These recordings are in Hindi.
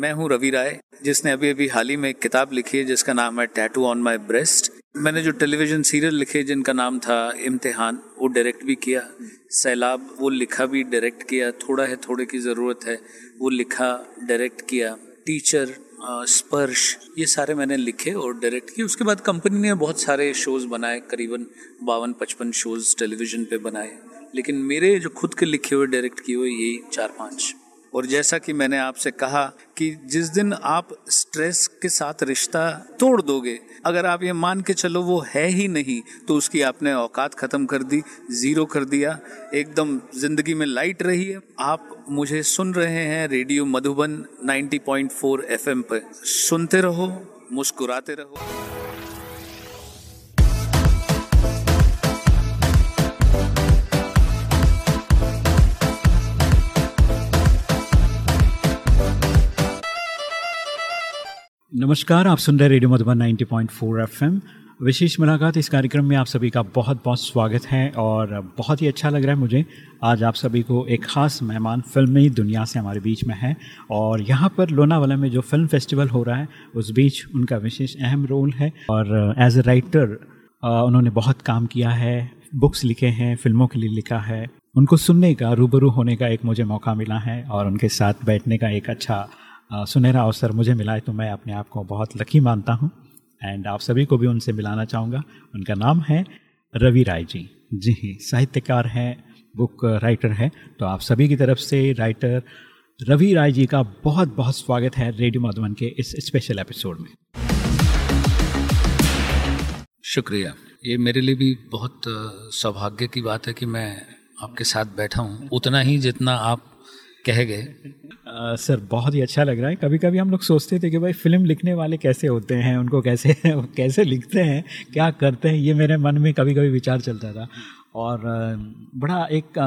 मैं हूँ रवि राय, जिसने अभी अभी हाल ही में एक किताब लिखी है, जिसका नाम है टैटू ऑन माई ब्रेस्ट मैंने जो टेलीविज़न सीरियल लिखे जिनका नाम था इम्तिहान, वो डायरेक्ट भी किया। सैलाब, वो लिखा भी डायरेक्ट किया। थोड़ा है, थोड़े की ज़रूरत है, वो लिखा डायरेक्ट किया। टीचर स्पर्श ये सारे मैंने लिखे और डायरेक्ट किए। उसके बाद कंपनी ने बहुत सारे शोज़ बनाए, करीबन बावन पचपन शोज़ टेलीविज़न पे बनाए। लेकिन मेरे जो खुद के लिखे हुए डायरेक्ट किए हुए, यही चार पाँच और जैसा कि मैंने आपसे कहा कि जिस दिन आप स्ट्रेस के साथ रिश्ता तोड़ दोगे, अगर आप ये मान के चलो वो है ही नहीं तो उसकी आपने औकात ख़त्म कर दी ज़ीरो कर दिया, एकदम ज़िंदगी में लाइट रही है। आप मुझे सुन रहे हैं रेडियो मधुबन 90.4 एफएम पर सुनते रहो, मुस्कुराते रहो। नमस्कार, आप सुन रहे रेडियो मधुबन 90.4 एफएम। विशेष मुलाकात इस कार्यक्रम में आप सभी का बहुत बहुत स्वागत है और बहुत ही अच्छा लग रहा है मुझे। आज आप सभी को एक ख़ास मेहमान फिल्मी दुनिया से हमारे बीच में है और यहाँ पर लोनावाला में जो फ़िल्म फेस्टिवल हो रहा है, उस बीच उनका विशेष अहम रोल है और एज ए राइटर उन्होंने बहुत काम किया है बुक्स लिखे हैं, फ़िल्मों के लिए लिखा है। उनको सुनने का, रूबरू होने का एक मुझे मौका मिला है और उनके साथ बैठने का एक अच्छा सुनहरा अवसर मुझे मिला है तो मैं अपने आप को बहुत लकी मानता हूँ। एंड आप सभी को भी उनसे मिलाना चाहूँगा। उनका नाम है रवि राय जी। जी ही, साहित्यकार हैं बुक राइटर हैं। तो आप सभी की तरफ़ से राइटर रवि राय जी का बहुत बहुत स्वागत है रेडियो मधुबन के इस स्पेशल एपिसोड में। शुक्रिया। ये मेरे लिए भी बहुत सौभाग्य की बात है कि मैं आपके साथ बैठा हूँ। उतना ही जितना आप कह गए। सर, बहुत ही अच्छा लग रहा है। कभी कभी हम लोग सोचते थे कि भाई, फ़िल्म लिखने वाले कैसे होते हैं? उनको कैसे कैसे लिखते हैं? क्या करते हैं? ये मेरे मन में कभी कभी विचार चलता था। और बड़ा एक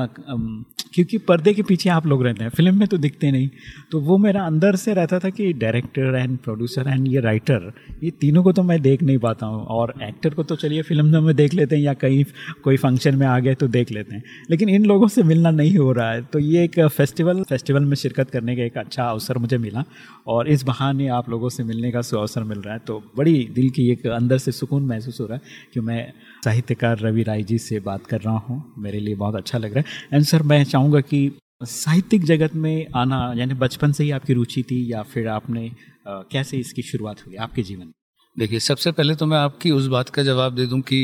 क्योंकि पर्दे के पीछे आप लोग रहते हैं, फ़िल्म में तो दिखते नहीं। तो वो मेरा अंदर से रहता था कि डायरेक्टर एंड प्रोड्यूसर एंड ये राइटर, ये तीनों को तो मैं देख नहीं पाता हूँ। और एक्टर को तो चलिए फ़िल्म में देख लेते हैं या कहीं, कोई फ़ंक्शन में आ गए तो देख लेते हैं। लेकिन इन लोगों से मिलना नहीं हो रहा है। तो ये एक फेस्टिवल फेस्टिवल में शिरकत करने का एक अच्छा अवसर मुझे मिला। और इस बहाने आप लोगों से मिलने का अवसर मिल रहा है। तो बड़ी दिल की एक अंदर से सुकून महसूस हो रहा है कि मैं साहित्यकार रवि राय जी से बात कर रहा हूँ। मेरे लिए बहुत अच्छा लग रहा है। एंड सर मैं चाहूँगा कि साहित्यिक जगत में आना यानी बचपन से ही आपकी रुचि थी या फिर आपने आ, कैसे इसकी शुरुआत हुई आपके जीवन में? देखिए सबसे पहले तो मैं आपकी उस बात का जवाब दे दूँ कि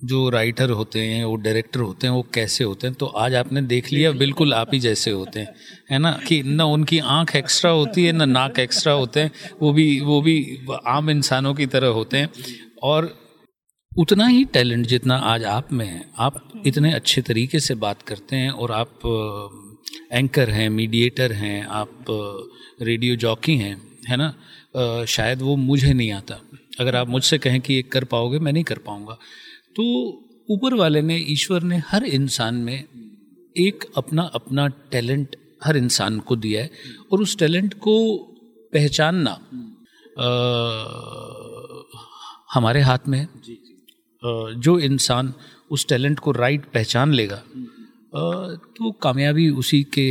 जो राइटर होते हैं वो डायरेक्टर होते हैं वो कैसे होते हैं तो आज आपने देख लिया बिल्कुल आप ही जैसे होते हैं। है ना? कि न उनकी आँख एक्स्ट्रा होती है न नाक एक्स्ट्रा होते हैं वो भी वो भी आम इंसानों की तरह होते हैं। और उतना ही टैलेंट जितना आज आप में है। आप इतने अच्छे तरीके से बात करते हैं और आप एंकर हैं मीडिएटर हैं आप रेडियो जॉकी हैं है ना? शायद वो मुझे नहीं आता। अगर आप मुझसे कहें कि ये कर पाओगे मैं नहीं कर पाऊँगा। तो ऊपर वाले ने ईश्वर ने हर इंसान में एक अपना अपना टैलेंट हर इंसान को दिया है और उस टैलेंट को पहचानना आ, हमारे हाथ में है। जो इंसान उस टैलेंट को राइट पहचान लेगा तो कामयाबी उसी के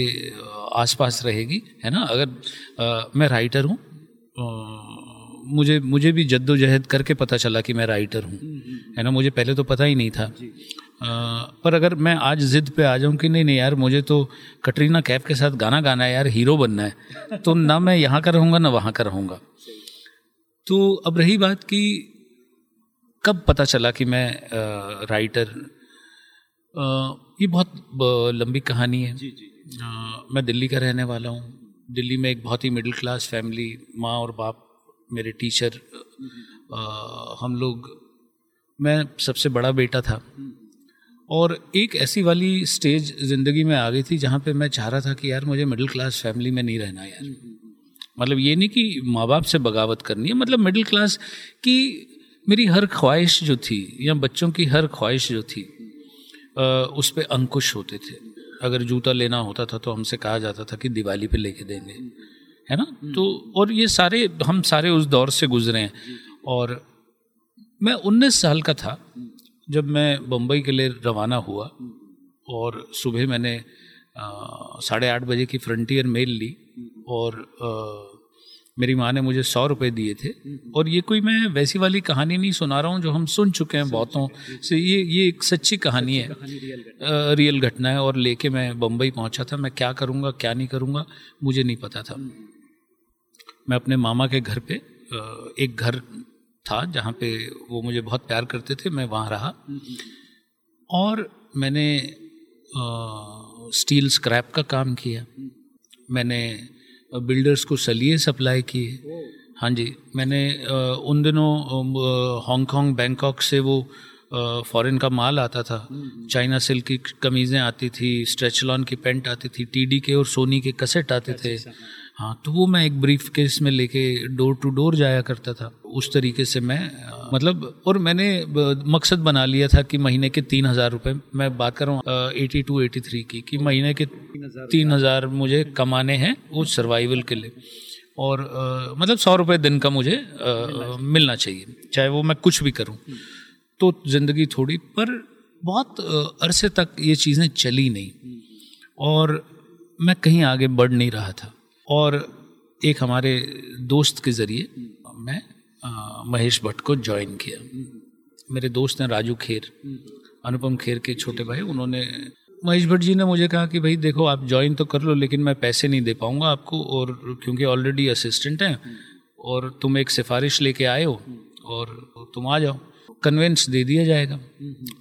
आसपास रहेगी है ना? अगर मैं राइटर हूँ मुझे मुझे भी जद्दोजहद करके पता चला कि मैं राइटर हूँ है ना? मुझे पहले तो पता ही नहीं था। आ, पर अगर मैं आज जिद पे आ जाऊँ कि नहीं नहीं यार मुझे तो कटरीना कैफ के साथ गाना गाना है यार हीरो बनना है तो ना मैं यहाँ का रहूँगा ना वहाँ का रहूँगा। तो अब रही बात कि कब पता चला कि मैं आ, राइटर आ, ये बहुत लंबी कहानी है। जी जी। आ, मैं दिल्ली का रहने वाला हूँ। दिल्ली में एक बहुत ही मिडिल क्लास फैमिली माँ और बाप मेरे टीचर आ, हम लोग मैं सबसे बड़ा बेटा था। और एक ऐसी वाली स्टेज ज़िंदगी में आ गई थी जहाँ पे मैं चाह रहा था कि यार मुझे मिडिल क्लास फैमिली में नहीं रहना यार। मतलब ये नहीं कि माँ बाप से बगावत करनी है मतलब मिडिल क्लास की मेरी हर ख्वाहिश जो थी या बच्चों की हर ख्वाहिश जो थी आ, उस पर अंकुश होते थे। अगर जूता लेना होता था तो हमसे कहा जाता था कि दिवाली पे लेके देंगे। है ना? तो और ये सारे हम सारे उस दौर से गुजरे हैं। और मैं उन्नीस साल का था जब मैं बम्बई के लिए रवाना हुआ और सुबह मैंने साढ़े आठ बजे की फ्रंटियर मेल ली और आ, मेरी माँ ने मुझे सौ रुपये दिए थे। और ये कोई मैं वैसी वाली कहानी नहीं सुना रहा हूँ जो हम सुन चुके हैं बहुतों। से ये ये एक सच्ची कहानी है। रियल घटना। है और लेके मैं बम्बई पहुँचा था। मैं क्या करूँगा क्या नहीं करूँगा मुझे नहीं पता था। मैं अपने मामा के घर पे एक घर था जहाँ पे वो मुझे बहुत प्यार करते थे। मैं वहाँ रहा। और मैंने स्टील स्क्रैप का काम किया। मैंने बिल्डर्स को सलिए सप्लाई किए। हाँ जी, मैंने उन दिनों हांगकांग बैंकॉक से वो फॉरेन का माल आता था। चाइना सिल्क की कमीज़ें आती थी स्ट्रेचलॉन की पेंट आती थी टीडी के और सोनी के कसेट आते थे। हाँ तो वो मैं एक ब्रीफ केस में लेके डोर टू डोर जाया करता था। उस तरीके से मैं मतलब और मैंने मकसद बना लिया था कि महीने के तीन हज़ार रुपये मैं बात कर रहा हूँ एटी टू एटी थ्री की कि महीने के तीन हज़ार मुझे कमाने हैं वो सर्वाइवल के लिए। और आ, मतलब सौ रुपये दिन का मुझे आ, मिलना चाहिए चाहे वो मैं कुछ भी करूँ। तो ज़िंदगी थोड़ी पर बहुत अरसे तक ये चीज़ें चली नहीं। और मैं कहीं आगे बढ़ नहीं रहा था। और एक हमारे दोस्त के ज़रिए मैं आ, महेश भट्ट को ज्वाइन किया। मेरे दोस्त हैं राजू खेर अनुपम खेर के छोटे भाई। उन्होंने महेश भट्ट जी ने मुझे कहा कि भाई देखो आप ज्वाइन तो कर लो लेकिन मैं पैसे नहीं दे पाऊँगा आपको और क्योंकि ऑलरेडी असिस्टेंट हैं और तुम एक सिफारिश लेके आए हो और तुम आ जाओ। कन्वेंस दे दिया जाएगा।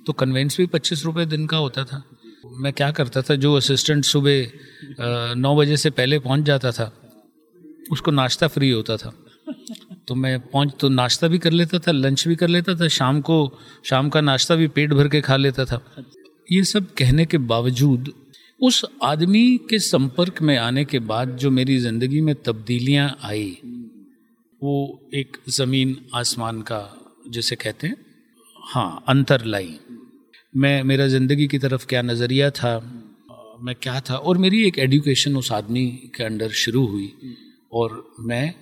तो कन्वेंस भी पच्चीस रुपये दिन का होता था। मैं क्या करता था, जो असिस्टेंट सुबह नौ बजे से पहले पहुँच जाता था, उसको नाश्ता फ्री होता था। तो मैं पहुँच तो नाश्ता भी कर लेता था लंच भी कर लेता था, शाम को, शाम का नाश्ता भी पेट भर के खा लेता था। ये सब कहने के बावजूद, उस आदमी के संपर्क में आने के बाद जो मेरी ज़िंदगी में तब्दीलियाँ आई, वो एक ज़मीन आसमान का, जिसे कहते हैं हाँ अंतर लाई मैं, मेरा ज़िंदगी की तरफ़ क्या नज़रिया था, मैं क्या था, और मेरी एक एडुकेशन उस आदमी के अंडर शुरू हुई। और मैं,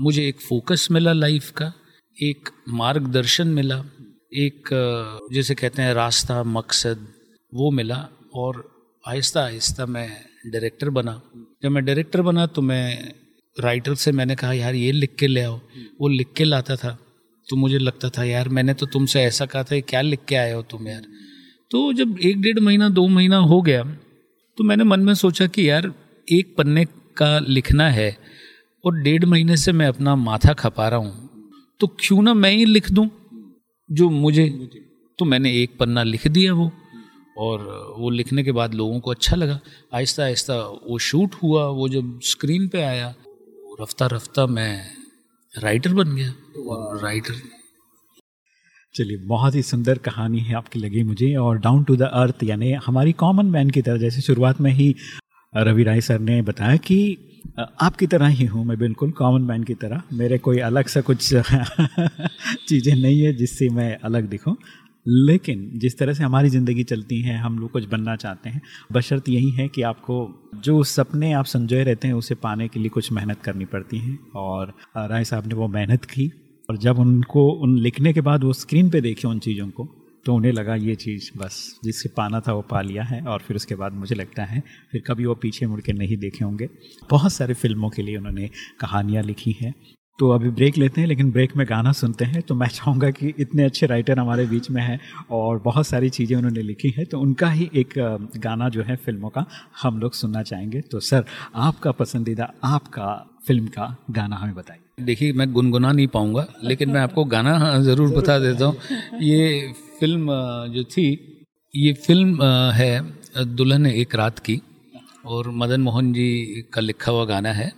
मुझे एक फोकस मिला लाइफ का, एक मार्गदर्शन मिला, एक, जैसे कहते हैं रास्ता, मकसद, वो मिला। और आहिस्ता आहिस्ता मैं डायरेक्टर बना। जब मैं डायरेक्टर बना तो मैं राइटर से मैंने कहा, यार, ये लिख के ले आओ। वो लिख के लाता था। तो मुझे लगता था, यार, मैंने तो तुमसे ऐसा कहा था क्या लिख के आए हो तुम यार? तो जब एक डेढ़ महीना, दो महीना हो गया तो मैंने मन में सोचा कि, यार, एक पन्ने का लिखना है और डेढ़ महीने से मैं अपना माथा खपा रहा हूँ तो क्यों ना मैं ही लिख दूँ जो मुझे तो मैंने एक पन्ना लिख दिया वो और वो लिखने के बाद लोगों को अच्छा लगा। आहिस्ता आहिस्ता वो शूट हुआ, वो जब स्क्रीन पे आया, रफ्ता रफ्ता मैं राइटर बन गया। राइटर। चलिए, बहुत ही सुंदर कहानी है आपकी लगी मुझे, और डाउन टू द अर्थ यानी हमारी कॉमन मैन की तरह, जैसे शुरुआत में ही रवि राय सर ने बताया कि आपकी तरह ही हूँ मैं बिल्कुल कॉमन मैन की तरह। मेरे कोई अलग सा कुछ चीज़ें नहीं है जिससे मैं अलग दिखूँ। लेकिन जिस तरह से हमारी ज़िंदगी चलती है, हम लोग कुछ बनना चाहते हैं, बशर्त यही है कि आपको जो सपने आप संजोए रहते हैं, उसे पाने के लिए कुछ मेहनत करनी पड़ती है। और राय साहब ने वो मेहनत की और जब उनको, उन लिखने के बाद वो स्क्रीन पे देखे उन चीज़ों को तो उन्हें लगा ये चीज़ बस, जिससे पाना था वो पा लिया है और फिर उसके बाद मुझे लगता है, फिर कभी वो पीछे मुड़ के नहीं देखे होंगे। बहुत सारे फ़िल्मों के लिए उन्होंने कहानियाँ लिखी हैं। तो अभी ब्रेक लेते हैं, लेकिन ब्रेक में गाना सुनते हैं तो मैं चाहूँगा कि इतने अच्छे राइटर हमारे बीच में हैं और बहुत सारी चीज़ें उन्होंने लिखी हैं तो उनका ही एक गाना जो है फ़िल्मों का हम लोग सुनना चाहेंगे। तो सर, आपका पसंदीदा, आपका फ़िल्म का गाना हमें बताइए। देखिए मैं गुनगुना नहीं पाऊँगा लेकिन मैं आपको गाना ज़रूर बता देता हूँ। ये फ़िल्म जो थी ये फ़िल्म है दुल्हन एक रात की और मदन मोहन जी का लिखा हुआ गाना है।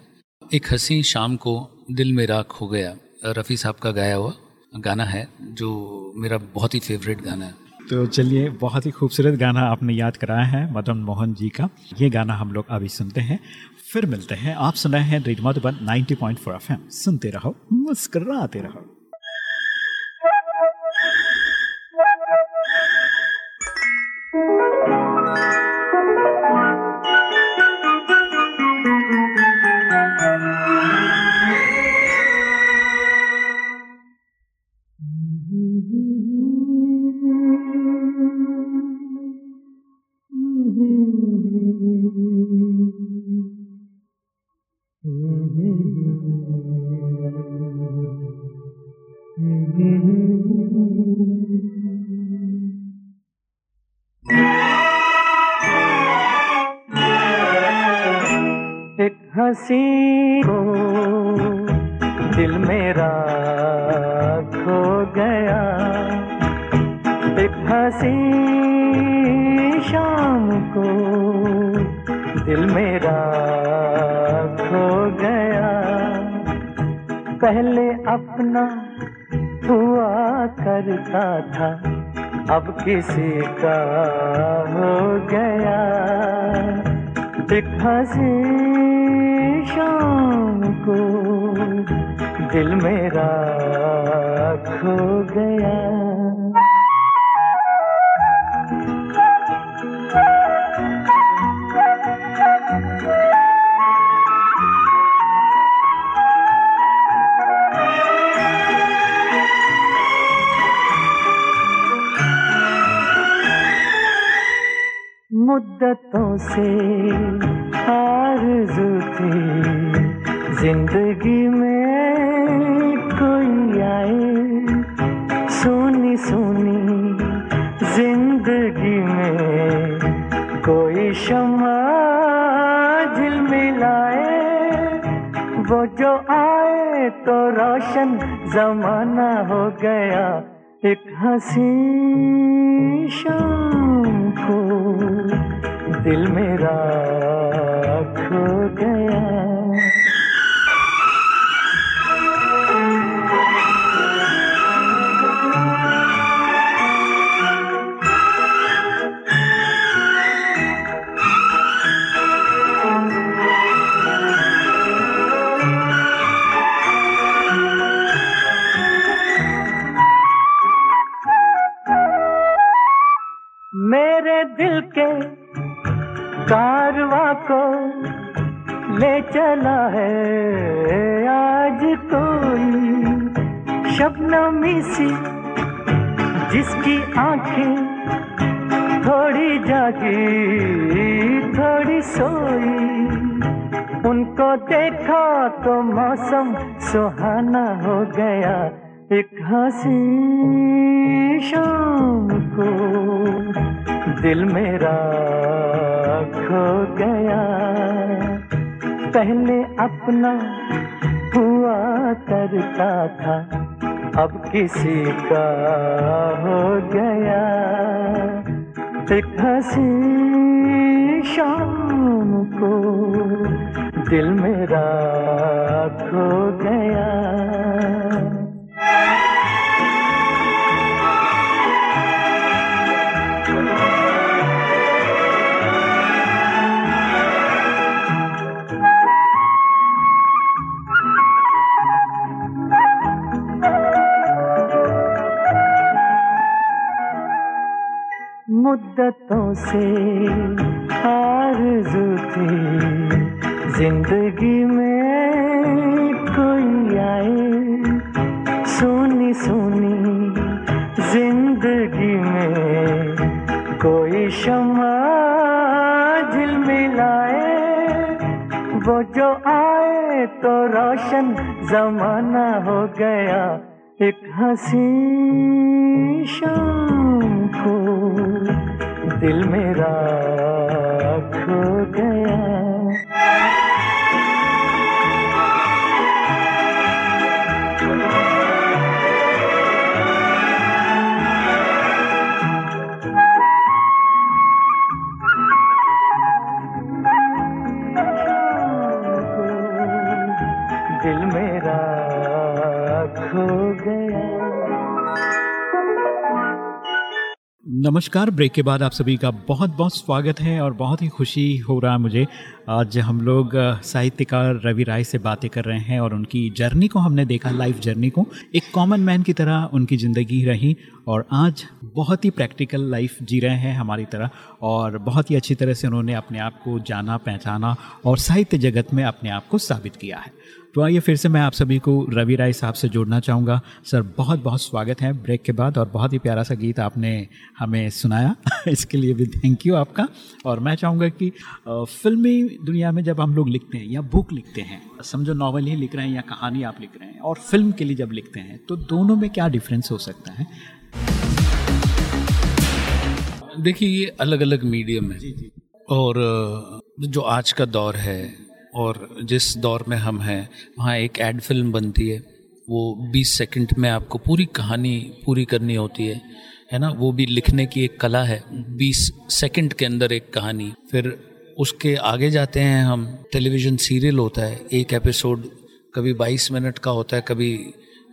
एक हँसी शाम को दिल में राख हो गया रफ़ी साहब का गाया हुआ गाना है जो मेरा बहुत ही फेवरेट गाना है। तो चलिए बहुत ही खूबसूरत गाना आपने याद कराया है मदन मोहन जी का। ये गाना हम लोग अभी सुनते हैं। फिर मिलते हैं। आप सुन रहे हैं रेडियो मधुबन 90.4 पॉइंट सुनते रहो, मुस्कराते रहो। Mm-hmm. एक हँसी को दिल मेरा खो गया। एक हँसी शाम को पहले अपना हुआ करता था, अब किसी का हो गया। एक हसी शाम को दिल मेरा खो गया। मुद्दतों से आरज़ू थी। ज़िंदगी में कोई आए, सोनी सोनी, ज़िंदगी में कोई शमा दिल मिलाए। वो जो आए तो रोशन जमाना हो गया, एक हसी शाम को। दिल मेरा खो गया ले चला है। आज कोई शबनमी सी जिसकी आँखें थोड़ी जागी, थोड़ी सोई। उनको देखा तो मौसम सुहाना हो गया। एक हँसी शाम को दिल मेरा खो गया। पहले अपना हुआ करता था, अब किसी का हो गया। एक हसी शाम को दिल मेरा खो गया। मुद्दतों से आरज़ू थी। ज़िंदगी में कोई आए, सुनी सुनी, ज़िंदगी में कोई शमा दिल मिलाए। वो जो आए तो रोशन जमाना हो गया, एक हसी शाम को। दिल मेरा खो गया। नमस्कार, ब्रेक के बाद आप सभी का बहुत बहुत स्वागत है और बहुत ही खुशी हो रहा है मुझे। आज हम लोग साहित्यकार रवि राय से बातें कर रहे हैं और उनकी जर्नी को हमने देखा, लाइफ जर्नी को। एक कॉमन मैन की तरह उनकी ज़िंदगी रही और आज बहुत ही प्रैक्टिकल लाइफ जी रहे हैं हमारी तरह और बहुत ही अच्छी तरह से उन्होंने अपने आप को जाना, पहचाना और साहित्य जगत में अपने आप को साबित किया है। तो आइए फिर से मैं आप सभी को रवि राय साहब से जोड़ना चाहूँगा। सर बहुत बहुत स्वागत है ब्रेक के बाद और बहुत ही प्यारा सा गीत आपने हमें सुनाया। इसके लिए भी थैंक यू आपका। और मैं चाहूँगा कि फिल्मी दुनिया में जब हम लोग लिखते हैं या बुक लिखते हैं समझो नॉवल ही लिख रहे हैं या कहानी आप लिख रहे हैं और फ़िल्म के लिए जब लिखते हैं तो दोनों में क्या डिफरेंस हो सकता है? देखिए ये अलग अलग मीडियम है और जो आज का दौर है और जिस दौर में हम हैं, वहाँ एक एड फ़िल्म बनती है। वो 20 सेकंड में आपको पूरी कहानी पूरी करनी होती है है ना? वो भी लिखने की एक कला है। 20 सेकंड के अंदर एक कहानी। फिर उसके आगे जाते हैं हम। टेलीविज़न सीरियल होता है। एक एपिसोड कभी 22 मिनट का होता है, कभी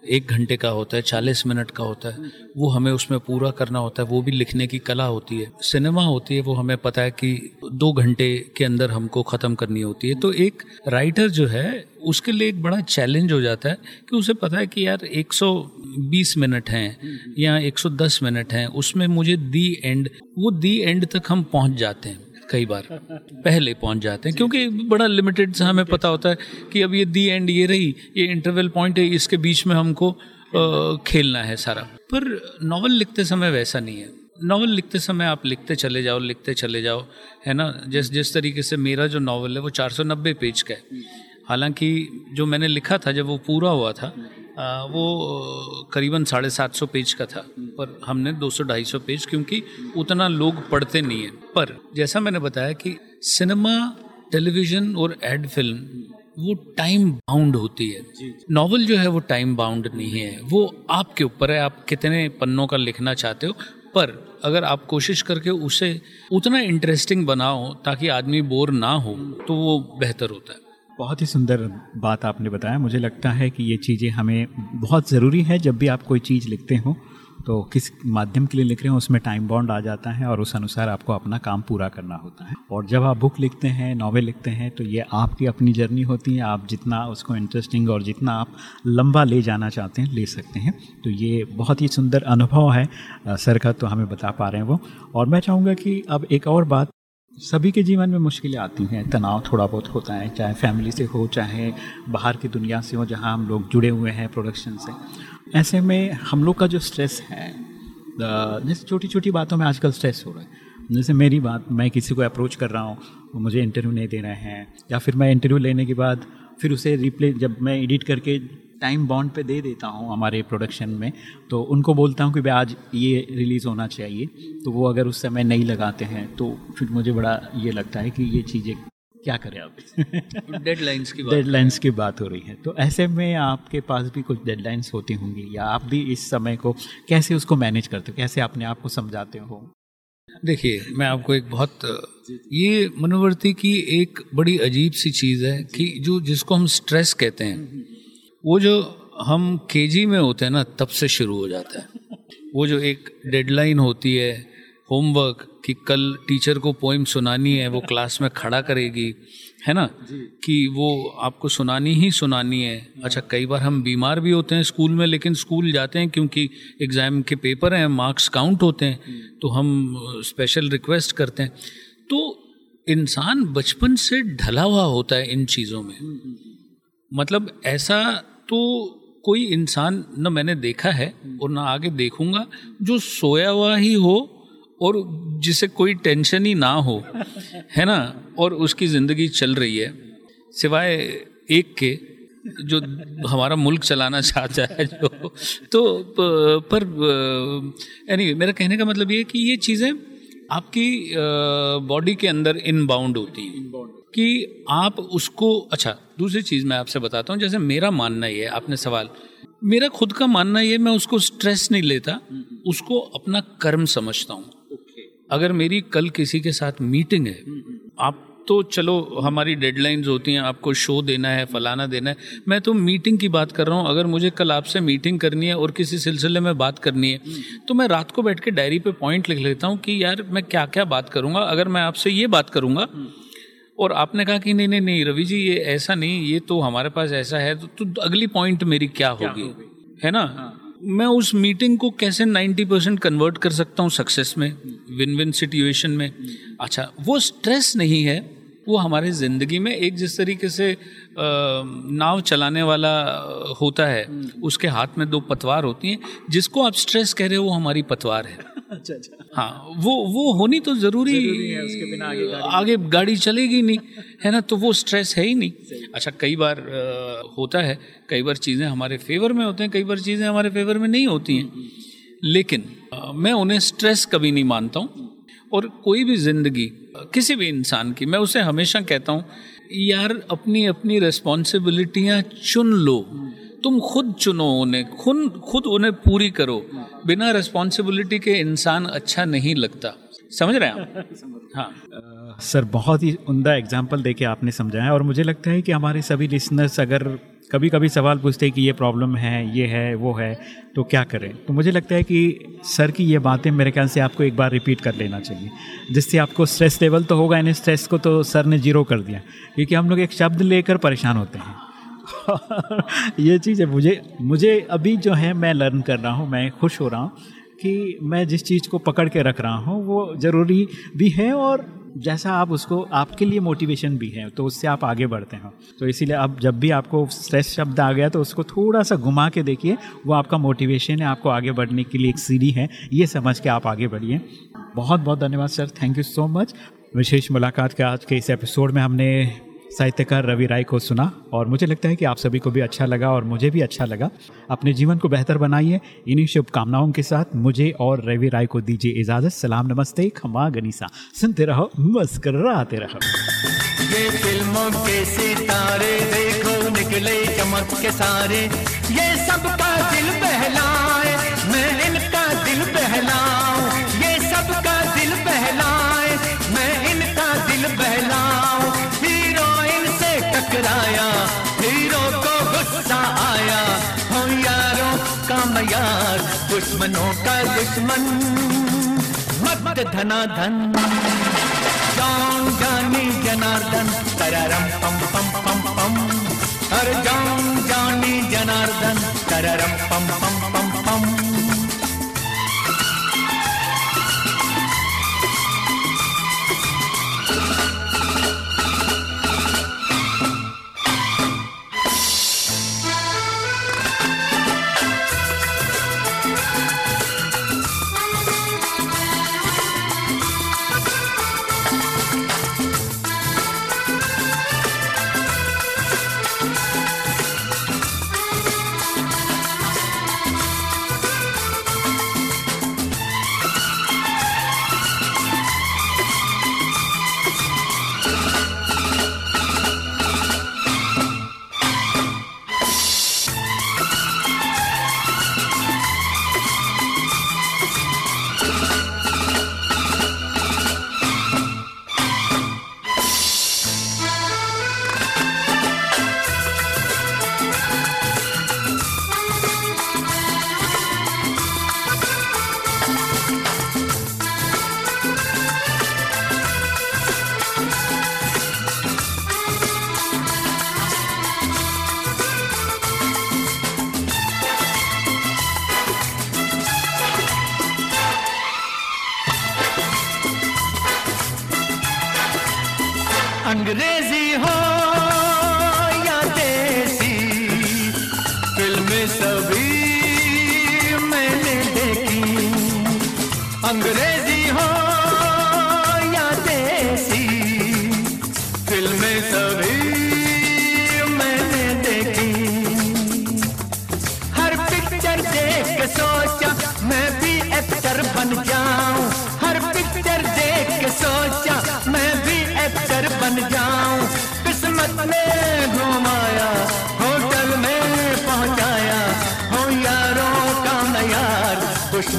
एक घंटे का होता है, चालीस मिनट का होता है, वो हमें उसमें पूरा करना होता है, वो भी लिखने की कला होती है। सिनेमा होती है, वो हमें पता है कि दो घंटे के अंदर हमको ख़त्म करनी होती है। तो एक राइटर जो है, उसके लिए एक बड़ा चैलेंज हो जाता है कि उसे पता है कि यार 120 मिनट हैं या 110 मिनट हैं, उसमें मुझे दी एंड वो दी एंड तक हम पहुँच जाते हैं। कई बार पहले पहुँच जाते हैं, क्योंकि बड़ा लिमिटेड सा हमें पता होता है कि अब ये दी एंड ये रही, ये इंटरवल पॉइंट है, इसके बीच में हमको खेलना है सारा। पर नॉवल लिखते समय वैसा नहीं है। नॉवल लिखते समय आप लिखते चले जाओ, लिखते चले जाओ, है ना? जिस जिस तरीके से मेरा जो नॉवल है, वो 490 पेज का है। हालाँकि जो मैंने लिखा था, जब वो पूरा हुआ था वो करीबन साढ़े सात सौ पेज का था पर हमने दो सौ ढाई सौ पेज क्योंकि उतना लोग पढ़ते नहीं है। पर जैसा मैंने बताया कि सिनेमा टेलीविज़न और एड फ़िल्म वो टाइम बाउंड होती है। नॉवल जो है वो टाइम बाउंड नहीं है। वो आपके ऊपर है आप कितने पन्नों का लिखना चाहते हो पर अगर आप कोशिश करके उसे उतना इंटरेस्टिंग बनाओ ताकि आदमी बोर ना हो तो वो बेहतर होता है। बहुत ही सुंदर बात आपने बताया। मुझे लगता है कि ये चीज़ें हमें बहुत ज़रूरी है। जब भी आप कोई चीज़ लिखते हो तो किस माध्यम के लिए लिख रहे हो, उसमें टाइम बाउंड आ जाता है और उस अनुसार आपको अपना काम पूरा करना होता है। और जब आप बुक लिखते हैं नॉवेल लिखते हैं तो ये आपकी अपनी जर्नी होती है। आप जितना उसको इंटरेस्टिंग और जितना आप लंबा ले जाना चाहते हैं, ले सकते हैं। तो ये बहुत ही सुंदर अनुभव है। सर का तो हमें बता पा रहे हैं वो। और मैं चाहूँगा कि अब एक और बात सभी के जीवन में मुश्किलें आती हैं, तनाव थोड़ा बहुत होता है, चाहे फैमिली से हो, चाहे बाहर की दुनिया से हो, जहाँ हम लोग जुड़े हुए हैं प्रोडक्शन से। ऐसे में हम लोग का जो स्ट्रेस है जैसे छोटी छोटी बातों में आजकल स्ट्रेस हो रहा है। जैसे मेरी बात, मैं किसी को अप्रोच कर रहा हूँ, वो मुझे इंटरव्यू नहीं दे रहे हैं, या फिर मैं इंटरव्यू लेने के बाद फिर उसे रिप्ले, जब मैं एडिट करके टाइम बॉन्ड पे दे देता हूँ हमारे प्रोडक्शन में। तो उनको बोलता हूँ कि भाई आज ये रिलीज़ होना चाहिए। तो वो अगर उस समय नहीं लगाते हैं तो फिर मुझे बड़ा ये लगता है कि ये चीज़ें क्या करें अब? डेडलाइंस की बात डेडलाइंस की बात हो रही है। तो ऐसे में आपके पास भी कुछ डेडलाइंस होती होंगी या आप भी इस समय को कैसे उसको मैनेज करते हो? कैसे अपने आप को समझाते हो? देखिए मैं आपको एक बहुत ये मनोवर्ती की एक बड़ी अजीब सी चीज़ है कि जो जिसको हम स्ट्रेस कहते हैं वो जो हम केजी में होते हैं ना तब से शुरू हो जाता है। वो जो एक डेडलाइन होती है होमवर्क कि कल टीचर को पोइम सुनानी है वो क्लास में खड़ा करेगी है ना? कि वो आपको सुनानी ही सुनानी है। अच्छा कई बार हम बीमार भी होते हैं स्कूल में लेकिन स्कूल जाते हैं क्योंकि एग्ज़ाम के पेपर हैं मार्क्स काउंट होते हैं तो हम स्पेशल रिक्वेस्ट करते हैं। तो इंसान बचपन से ढला हुआ होता है इन चीज़ों में। मतलब ऐसा तो कोई इंसान न मैंने देखा है और ना आगे देखूँगा जो सोया हुआ ही हो और जिसे कोई टेंशन ही ना हो है ना? और उसकी ज़िंदगी चल रही है सिवाय एक के जो हमारा मुल्क चलाना चाहता है जो तो पर एनी मेरा कहने का मतलब ये है कि ये चीज़ें आपकी बॉडी के अंदर इनबाउंड होती हैं। कि आप उसको अच्छा दूसरी चीज़ मैं आपसे बताता हूँ जैसे मेरा मानना ये आपने सवाल मेरा खुद का मानना ये मैं उसको स्ट्रेस नहीं लेता उसको अपना कर्म समझता हूँ। अगर मेरी कल किसी के साथ मीटिंग है आप तो चलो हमारी डेडलाइंस होती हैं आपको शो देना है फलाना देना है मैं तो मीटिंग की बात कर रहा हूँ अगर मुझे कल आपसे मीटिंग करनी है और किसी सिलसिले में बात करनी है तो मैं रात को बैठ के डायरी पे पॉइंट लिख लेता हूँ कि यार मैं क्या क्या बात करूँगा अगर मैं आपसे ये बात करूँगा और आपने कहा कि नहीं नहीं नहीं रवि जी ये ऐसा नहीं ये तो हमारे पास ऐसा है तो, तो अगली पॉइंट मेरी क्या होगी? है ना? मैं उस मीटिंग को कैसे 90 परसेंट कन्वर्ट कर सकता हूँ सक्सेस में विन विन सिचुएशन में? अच्छा वो स्ट्रेस नहीं है वो हमारे ज़िंदगी में एक जिस तरीके से नाव चलाने वाला होता है उसके हाथ में दो पतवार होती हैं जिसको आप स्ट्रेस कह रहे हो वो हमारी पतवार है। अच्छा अच्छा। हाँ वो वो होनी तो ज़रूरी ज़रूरी है, उसके बिना आगे गाड़ी आगे गाड़ी चलेगी नहीं है ना? तो वो स्ट्रेस है ही नहीं। अच्छा कई बार अ, होता है कई बार चीज़ें हमारे फेवर में होते हैं कई बार चीज़ें हमारे फेवर में नहीं होती हैं। लेकिन अ, मैं उन्हें स्ट्रेस कभी नहीं मानता हूँ। और कोई भी ज़िंदगी किसी भी इंसान की मैं उसे हमेशा कहता हूँ यार अपनी अपनी रिस्पॉन्सिबिलिटियाँ चुन लो। तुम खुद चुनो उन्हें खुद खुद उन्हें पूरी करो। बिना रिस्पॉन्सिबिलिटी के इंसान अच्छा नहीं लगता। समझ रहे हैं आप? हाँ। सर बहुत ही उमदा एग्ज़ाम्पल देके आपने समझाया और मुझे लगता है कि हमारे सभी लिसनर्स अगर कभी कभी सवाल पूछते हैं कि ये प्रॉब्लम है ये है वो है तो क्या करें? तो मुझे लगता है कि सर की ये बातें मेरे ख्याल से आपको एक बार रिपीट कर लेना चाहिए। जिससे आपको स्ट्रेस लेवल तो होगा इन स्ट्रेस को तो सर ने ज़ीरो कर दिया। क्योंकि हम लोग एक शब्द लेकर परेशान होते हैं। ये चीज़ है मुझे मुझे अभी जो है मैं लर्न कर रहा हूँ, मैं खुश हो रहा हूँ कि मैं जिस चीज़ को पकड़ के रख रहा हूँ, वो ज़रूरी भी है और जैसा आप उसको, आपके लिए मोटिवेशन भी है तो उससे आप आगे बढ़ते हो। तो इसीलिए अब जब भी आपको स्ट्रेस शब्द आ गया तो उसको थोड़ा सा घुमा के देखिए, वो आपका मोटिवेशन है, आपको आगे बढ़ने के लिए एक सीढ़ी है, ये समझ के आप आगे बढ़िए। बहुत बहुत धन्यवाद sir thank you so much विशेष मुलाकात के आज के इस एपिसोड में हमने साहित्यकार रवि राय को सुना और मुझे लगता है कि आप सभी को भी अच्छा लगा और मुझे भी अच्छा लगा। अपने जीवन को बेहतर बनाइए। इन्हीं शुभकामनाओं के साथ मुझे और रवि राय को दीजिए इजाज़त। सलाम, नमस्ते खमा गनीसा। सुनते रहो, मुस्कराते रहो। ये फ़िल्मों के सितारे देखो, निकले चमक के सारे। ये सबका दिल बहलाए, मैं इनका दिल बहलाऊं। ये सबका दिल बहलाए दुश्मनों का दुश्मन, मत धनाधन। जाऊँ जानी जनार्दन, तररम, पम पम पम पम। हर जाऊँ जानी जनार्दन, तररम, पम पम पम।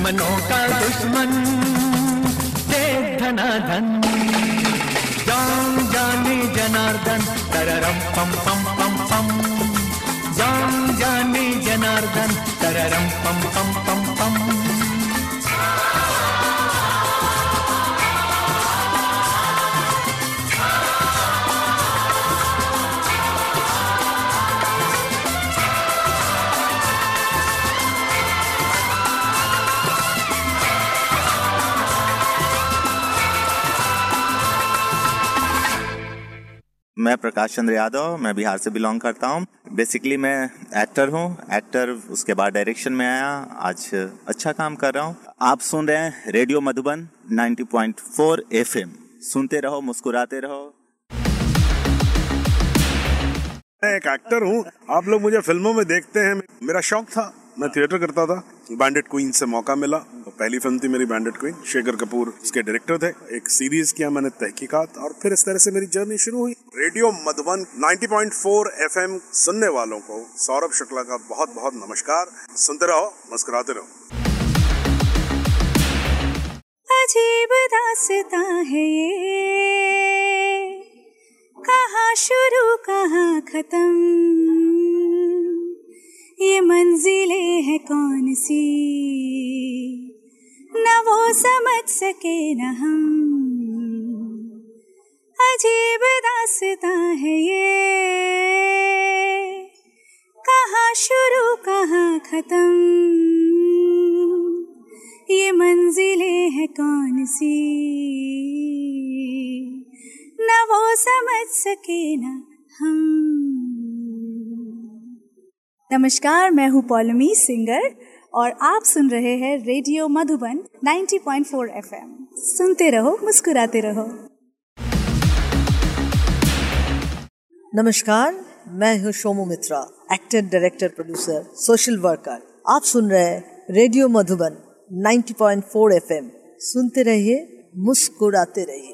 दुश्मनों का दुश्मन दे धनाधन। जान जाने जनार्दन, तररम पम पम पम पम। जान जाने जनार्दन, तररम पम पम पम। मैं प्रकाश चंद्र यादव, मैं बिहार से बिलोंग करता हूँ। बेसिकली मैं एक्टर हूँ। एक्टर उसके बाद डायरेक्शन में आया। आज अच्छा काम कर रहा हूँ। आप सुन रहे हैं रेडियो मधुबन 90.4 एफएम सुनते रहो, मुस्कुराते रहो। मैं एक एक्टर हूँ। आप लोग मुझे फ़िल्मों में देखते हैं। मेरा शौक था। मैं थिएटर करता था। बैंडेड क्वीन से मौका मिला। तो पहली फ़िल्म थी मेरी बैंडेड क्वीन शेखर कपूर उसके डायरेक्टर थे। एक सीरीज़ किया मैंने, तहकीकात। और फिर इस तरह से मेरी जर्नी शुरू हुई। रेडियो मधुबन 90.4 एफएम सुनने वालों को सौरभ शुक्ला का बहुत बहुत नमस्कार। सुनते रहो, मुस्कुराते रहो। अजीब है ये। कहाँ शुरू, कहा खत्म? ये मंजिलें है कौन सी? न वो समझ सके न हम। अजीब दासता है ये। कहाँ शुरू, कहाँ खत्म? ये मंजिलें है कौन सी? न वो समझ सके न हम। नमस्कार, मैं हूँ पौलमी सिंगर और आप सुन रहे हैं रेडियो मधुबन 90.4 एफएम सुनते रहो, मुस्कुराते रहो। नमस्कार, मैं हूँ Shomu Mitra actor director producer social worker आप सुन रहे हैं रेडियो मधुबन 90.4 एफएम सुनते रहिए, मुस्कुराते रहिए।